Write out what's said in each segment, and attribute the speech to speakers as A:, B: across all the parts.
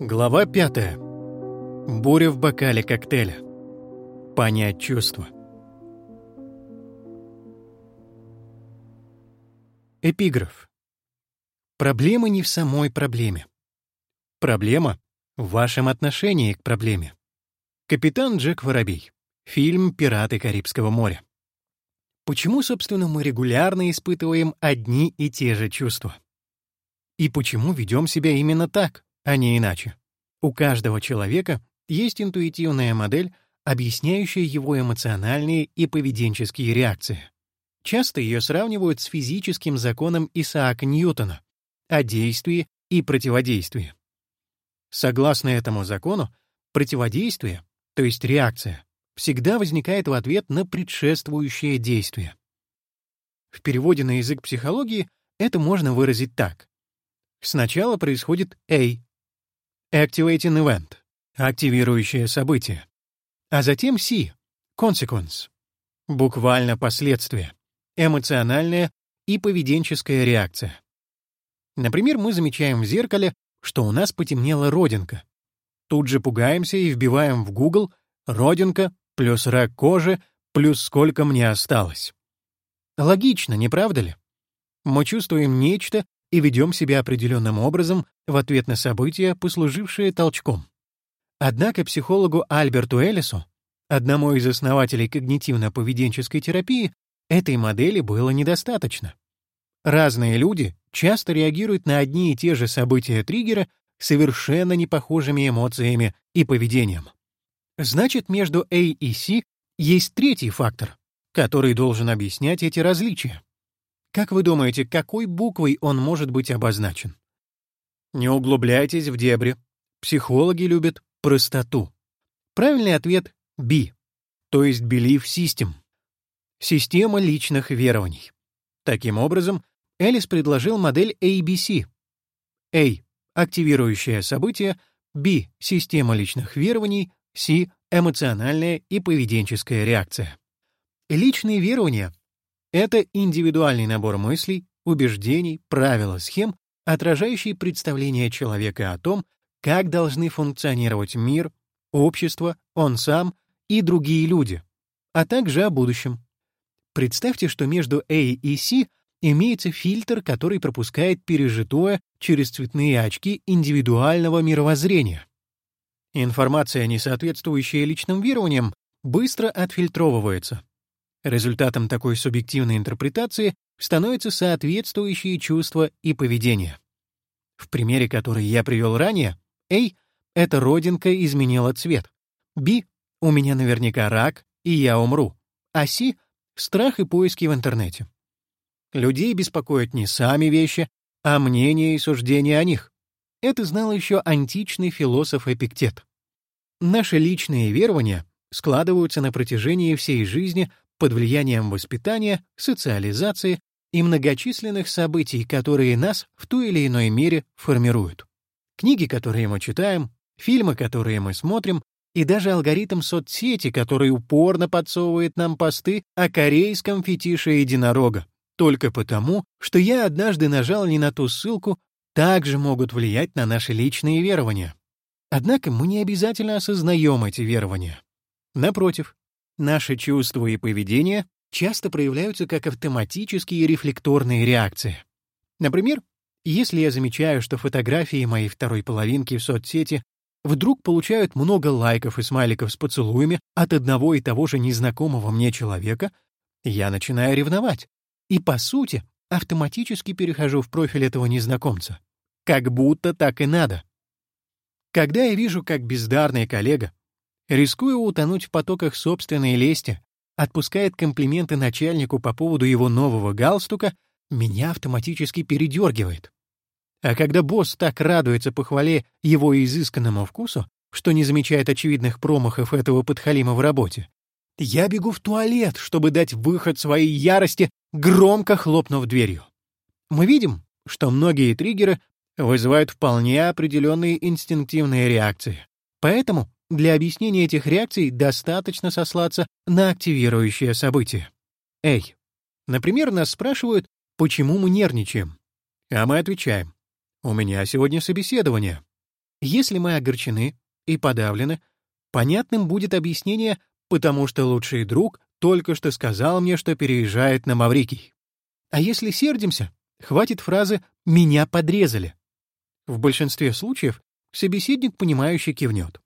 A: Глава пятая. Буря в бокале коктейля. Понять чувства. Эпиграф. Проблема не в самой проблеме. Проблема в вашем отношении к проблеме. Капитан Джек Воробей. Фильм «Пираты Карибского моря». Почему, собственно, мы регулярно испытываем одни и те же чувства? И почему ведем себя именно так? А не иначе. У каждого человека есть интуитивная модель, объясняющая его эмоциональные и поведенческие реакции. Часто ее сравнивают с физическим законом Исаака Ньютона о действии и противодействии. Согласно этому закону, противодействие, то есть реакция, всегда возникает в ответ на предшествующее действие. В переводе на язык психологии это можно выразить так. Сначала происходит A, Activating Event — активирующее событие. А затем C — Consequence — буквально последствие, эмоциональная и поведенческая реакция. Например, мы замечаем в зеркале, что у нас потемнела родинка. Тут же пугаемся и вбиваем в Google «родинка плюс рак кожи плюс сколько мне осталось». Логично, не правда ли? Мы чувствуем нечто и ведем себя определенным образом в ответ на события, послужившие толчком. Однако психологу Альберту Эллису, одному из основателей когнитивно-поведенческой терапии, этой модели было недостаточно. Разные люди часто реагируют на одни и те же события-триггера совершенно непохожими эмоциями и поведением. Значит, между A и C есть третий фактор, который должен объяснять эти различия. Как вы думаете, какой буквой он может быть обозначен? Не углубляйтесь в дебри. Психологи любят простоту. Правильный ответ — B, то есть Belief System. Система личных верований. Таким образом, Элис предложил модель ABC. A — активирующее событие, B — система личных верований, C — эмоциональная и поведенческая реакция. Личные верования это индивидуальный набор мыслей, убеждений, правил схем, отражающий представление человека о том, как должны функционировать мир, общество, он сам и другие люди, а также о будущем. Представьте, что между A и C имеется фильтр, который пропускает пережитое через цветные очки индивидуального мировоззрения. Информация, не соответствующая личным верованиям, быстро отфильтровывается. Результатом такой субъективной интерпретации становятся соответствующие чувства и поведение. В примере, который я привел ранее, A — эта родинка изменила цвет. B — у меня наверняка рак, и я умру. А C — страх и поиски в интернете. Людей беспокоят не сами вещи, а мнения и суждения о них. Это знал еще античный философ Эпиктет. Наши личные верования складываются на протяжении всей жизни под влиянием воспитания, социализации и многочисленных событий, которые нас в той или иной мере формируют. Книги, которые мы читаем, фильмы, которые мы смотрим, и даже алгоритм соцсети, который упорно подсовывает нам посты о корейском фетише единорога, только потому, что я однажды нажал не на ту ссылку, также могут влиять на наши личные верования. Однако мы не обязательно осознаем эти верования. Напротив, Наши чувства и поведение часто проявляются как автоматические рефлекторные реакции. Например, если я замечаю, что фотографии моей второй половинки в соцсети вдруг получают много лайков и смайликов с поцелуями от одного и того же незнакомого мне человека, я начинаю ревновать. И, по сути, автоматически перехожу в профиль этого незнакомца. Как будто так и надо. Когда я вижу, как бездарный коллега Рискуя утонуть в потоках собственной лести, отпускает комплименты начальнику по поводу его нового галстука, меня автоматически передергивает. А когда босс так радуется похвале его изысканному вкусу, что не замечает очевидных промахов этого подхалима в работе, я бегу в туалет, чтобы дать выход своей ярости, громко хлопнув дверью. Мы видим, что многие триггеры вызывают вполне определенные инстинктивные реакции. Поэтому для объяснения этих реакций достаточно сослаться на активирующее событие. Эй, например, нас спрашивают, почему мы нервничаем. А мы отвечаем, у меня сегодня собеседование. Если мы огорчены и подавлены, понятным будет объяснение, потому что лучший друг только что сказал мне, что переезжает на Маврикий. А если сердимся, хватит фразы «меня подрезали». В большинстве случаев собеседник, понимающий, кивнет.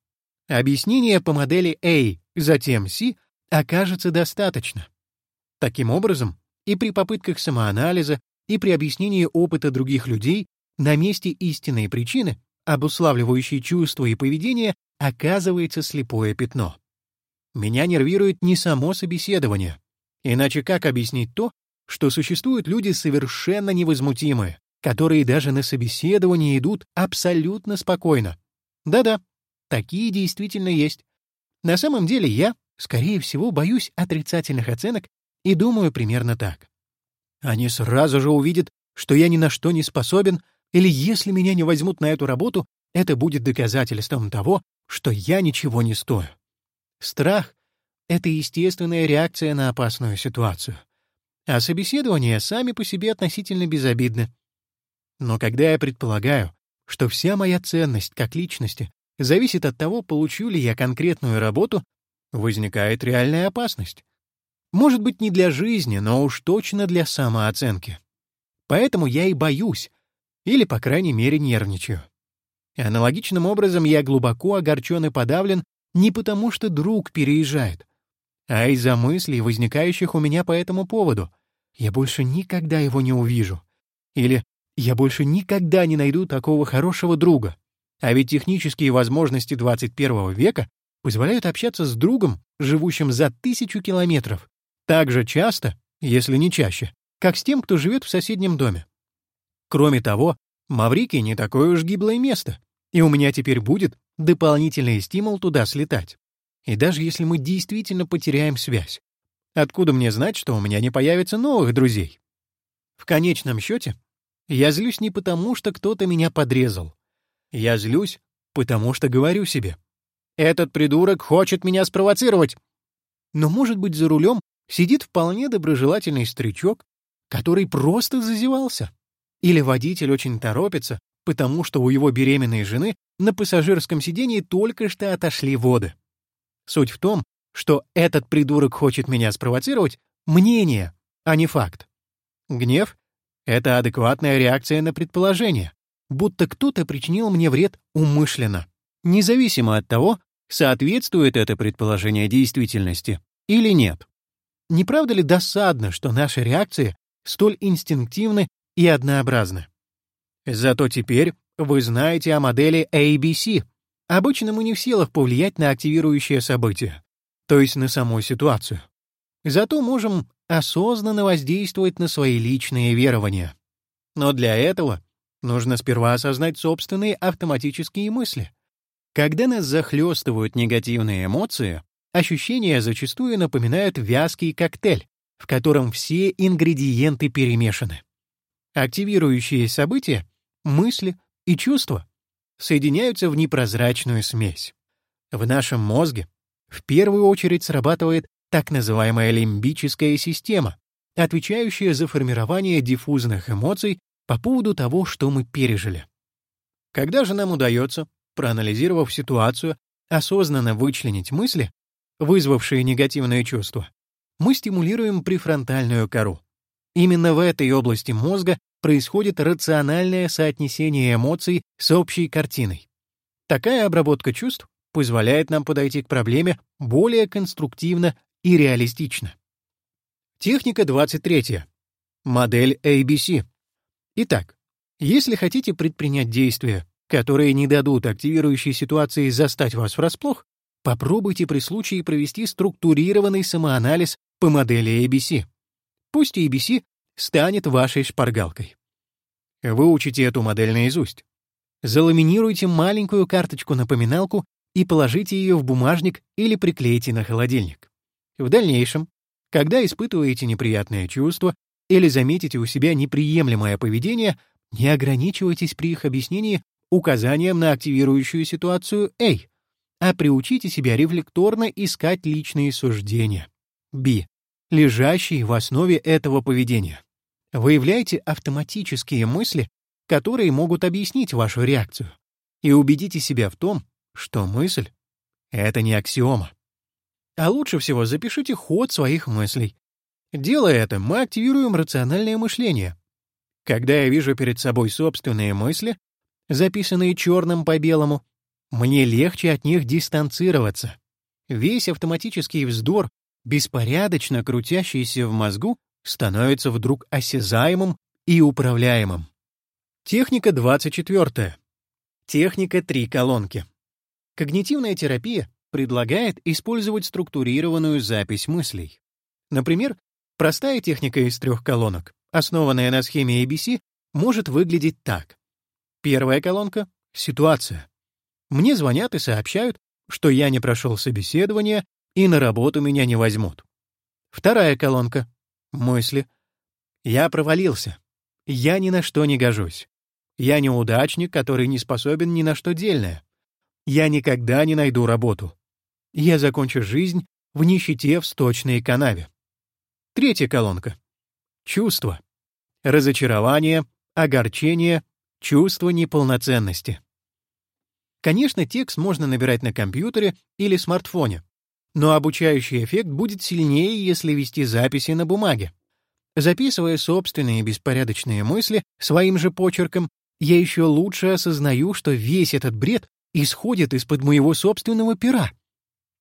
A: Объяснение по модели A, затем C окажется достаточно. Таким образом, и при попытках самоанализа, и при объяснении опыта других людей на месте истинной причины, обуславливающей чувства и поведение, оказывается слепое пятно. Меня нервирует не само собеседование. Иначе как объяснить то, что существуют люди совершенно невозмутимые, которые даже на собеседование идут абсолютно спокойно? Да-да, такие действительно есть. На самом деле я, скорее всего, боюсь отрицательных оценок и думаю примерно так. Они сразу же увидят, что я ни на что не способен, или если меня не возьмут на эту работу, это будет доказательством того, что я ничего не стою. Страх — это естественная реакция на опасную ситуацию. А собеседования сами по себе относительно безобидны. Но когда я предполагаю, что вся моя ценность как личности зависит от того, получу ли я конкретную работу, возникает реальная опасность. Может быть, не для жизни, но уж точно для самооценки. Поэтому я и боюсь, или, по крайней мере, нервничаю. Аналогичным образом я глубоко огорчен и подавлен не потому, что друг переезжает, а из-за мыслей, возникающих у меня по этому поводу. Я больше никогда его не увижу. Или я больше никогда не найду такого хорошего друга. А ведь технические возможности 21 века позволяют общаться с другом, живущим за тысячу километров, так же часто, если не чаще, как с тем, кто живет в соседнем доме. Кроме того, Маврикий не такое уж гиблое место, и у меня теперь будет дополнительный стимул туда слетать. И даже если мы действительно потеряем связь, откуда мне знать, что у меня не появится новых друзей? В конечном счете, я злюсь не потому, что кто-то меня подрезал. Я злюсь, потому что говорю себе. Этот придурок хочет меня спровоцировать. Но, может быть, за рулем сидит вполне доброжелательный старичок, который просто зазевался. Или водитель очень торопится, потому что у его беременной жены на пассажирском сидении только что отошли воды. Суть в том, что этот придурок хочет меня спровоцировать — мнение, а не факт. Гнев — это адекватная реакция на предположение, будто кто-то причинил мне вред умышленно, независимо от того, соответствует это предположение действительности или нет. Не правда ли досадно, что наши реакции столь инстинктивны и однообразны? Зато теперь вы знаете о модели ABC. Обычно мы не в силах повлиять на активирующее событие, то есть на саму ситуацию. Зато можем осознанно воздействовать на свои личные верования. Но для этого нужно сперва осознать собственные автоматические мысли. Когда нас захлестывают негативные эмоции, ощущения зачастую напоминают вязкий коктейль, в котором все ингредиенты перемешаны. Активирующие события, мысли и чувства соединяются в непрозрачную смесь. В нашем мозге в первую очередь срабатывает так называемая лимбическая система, отвечающая за формирование диффузных эмоций по поводу того, что мы пережили. Когда же нам удается, проанализировав ситуацию, осознанно вычленить мысли, вызвавшие негативные чувства, мы стимулируем префронтальную кору. Именно в этой области мозга происходит рациональное соотнесение эмоций с общей картиной. Такая обработка чувств позволяет нам подойти к проблеме более конструктивно и реалистично. Техника 23. Модель ABC. Итак, если хотите предпринять действия, которые не дадут активирующей ситуации застать вас врасплох, Попробуйте при случае провести структурированный самоанализ по модели ABC. Пусть ABC станет вашей шпаргалкой. Выучите эту модель наизусть. Заламинируйте маленькую карточку-напоминалку и положите ее в бумажник или приклейте на холодильник. В дальнейшем, когда испытываете неприятные чувства или заметите у себя неприемлемое поведение, не ограничивайтесь при их объяснении указанием на активирующую ситуацию A а приучите себя рефлекторно искать личные суждения. Б. Лежащие в основе этого поведения. Выявляйте автоматические мысли, которые могут объяснить вашу реакцию. и убедите себя в том, что мысль — это не аксиома. А лучше всего запишите ход своих мыслей. Делая это, мы активируем рациональное мышление. Когда я вижу перед собой собственные мысли, записанные черным по белому, мне легче от них дистанцироваться. Весь автоматический вздор, беспорядочно крутящийся в мозгу, становится вдруг осязаемым и управляемым. Техника 24. Техника три колонки. Когнитивная терапия предлагает использовать структурированную запись мыслей. Например, простая техника из трех колонок, основанная на схеме ABC, может выглядеть так. Первая колонка — ситуация. Мне звонят и сообщают, что я не прошел собеседование и на работу меня не возьмут. Вторая колонка — мысли. Я провалился. Я ни на что не гожусь. Я неудачник, который не способен ни на что дельное. Я никогда не найду работу. Я закончу жизнь в нищете в сточной канаве. Третья колонка. Чувства. Разочарование, огорчение, чувство неполноценности. Конечно, текст можно набирать на компьютере или смартфоне, но обучающий эффект будет сильнее, если вести записи на бумаге. Записывая собственные беспорядочные мысли своим же почерком, я еще лучше осознаю, что весь этот бред исходит из-под моего собственного пера,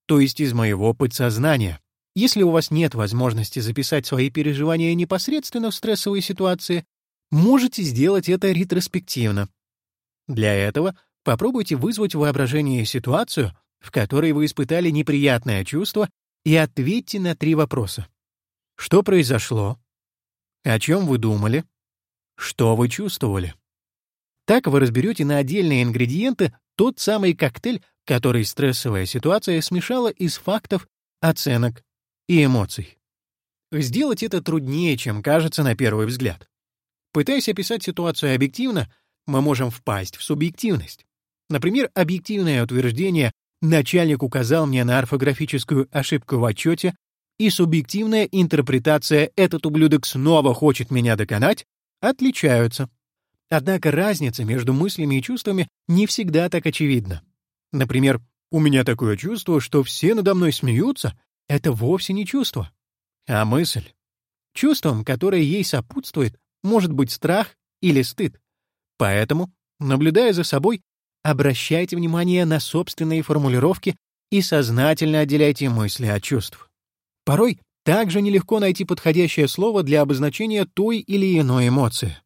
A: то есть из моего подсознания. Если у вас нет возможности записать свои переживания непосредственно в стрессовой ситуации, можете сделать это ретроспективно. Для этого Попробуйте вызвать в воображении ситуацию, в которой вы испытали неприятное чувство, и ответьте на три вопроса. Что произошло? О чем вы думали? Что вы чувствовали? Так вы разберете на отдельные ингредиенты тот самый коктейль, который стрессовая ситуация смешала из фактов, оценок и эмоций. Сделать это труднее, чем кажется на первый взгляд. Пытаясь описать ситуацию объективно, мы можем впасть в субъективность. Например, объективное утверждение «начальник указал мне на орфографическую ошибку в отчете» и субъективная интерпретация «этот ублюдок снова хочет меня доконать» отличаются. Однако разница между мыслями и чувствами не всегда так очевидна. Например, «у меня такое чувство, что все надо мной смеются» — это вовсе не чувство, а мысль. Чувством, которое ей сопутствует, может быть страх или стыд. Поэтому, наблюдая за собой, Обращайте внимание на собственные формулировки и сознательно отделяйте мысли от чувств. Порой также нелегко найти подходящее слово для обозначения той или иной эмоции.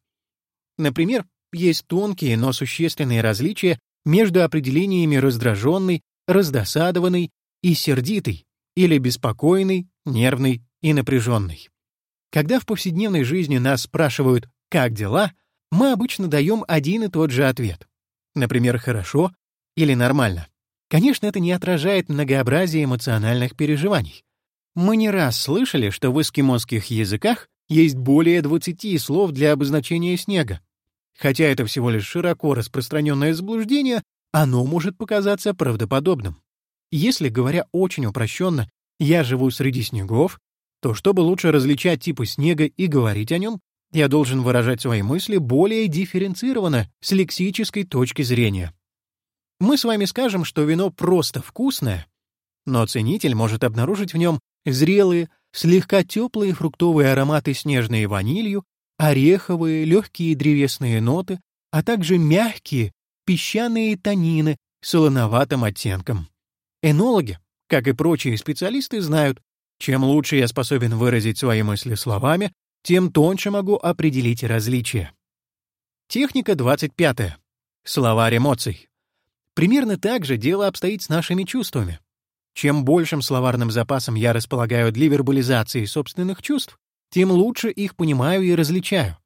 A: Например, есть тонкие, но существенные различия между определениями раздраженный, раздосадованный и сердитый, или беспокойный, нервный и напряженный. Когда в повседневной жизни нас спрашивают «как дела?», мы обычно даем один и тот же ответ. Например, «хорошо» или «нормально». Конечно, это не отражает многообразие эмоциональных переживаний. Мы не раз слышали, что в эскимосских языках есть более 20 слов для обозначения снега. Хотя это всего лишь широко распространенное заблуждение, оно может показаться правдоподобным. Если, говоря очень упрощенно, я живу среди снегов, то чтобы лучше различать типы снега и говорить о нем, я должен выражать свои мысли более дифференцированно с лексической точки зрения. Мы с вами скажем, что вино просто вкусное, но ценитель может обнаружить в нем зрелые, слегка теплые фруктовые ароматы снежной ванилью, ореховые, легкие древесные ноты, а также мягкие, песчаные танины с солоноватым оттенком. Энологи, как и прочие специалисты, знают, чем лучше я способен выразить свои мысли словами, тем тоньше могу определить различия. Техника 25. Словарь эмоций. Примерно так же дело обстоит с нашими чувствами. Чем большим словарным запасом я располагаю для вербализации собственных чувств, тем лучше их понимаю и различаю.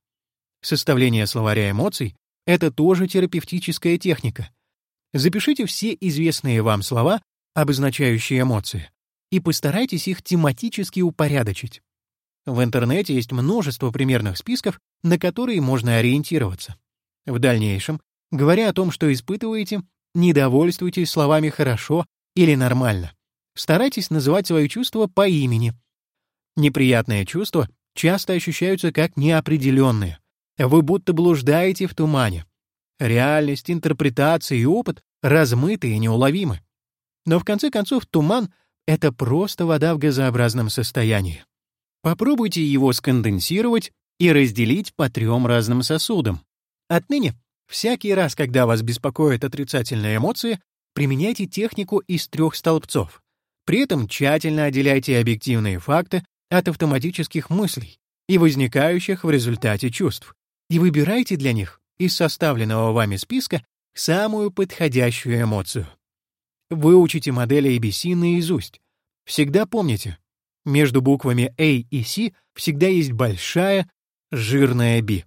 A: Составление словаря эмоций — это тоже терапевтическая техника. Запишите все известные вам слова, обозначающие эмоции, и постарайтесь их тематически упорядочить. В интернете есть множество примерных списков, на которые можно ориентироваться. В дальнейшем, говоря о том, что испытываете, не довольствуйтесь словами «хорошо» или «нормально». Старайтесь называть свои чувства по имени. Неприятные чувства часто ощущаются как неопределенные. Вы будто блуждаете в тумане. Реальность, интерпретация и опыт размыты и неуловимы. Но в конце концов туман — это просто вода в газообразном состоянии. Попробуйте его сконденсировать и разделить по трем разным сосудам. Отныне, всякий раз, когда вас беспокоят отрицательные эмоции, применяйте технику из трех столбцов. При этом тщательно отделяйте объективные факты от автоматических мыслей и возникающих в результате чувств, и выбирайте для них из составленного вами списка самую подходящую эмоцию. Выучите модели ABC наизусть. Всегда помните, между буквами A и C всегда есть большая, жирная B.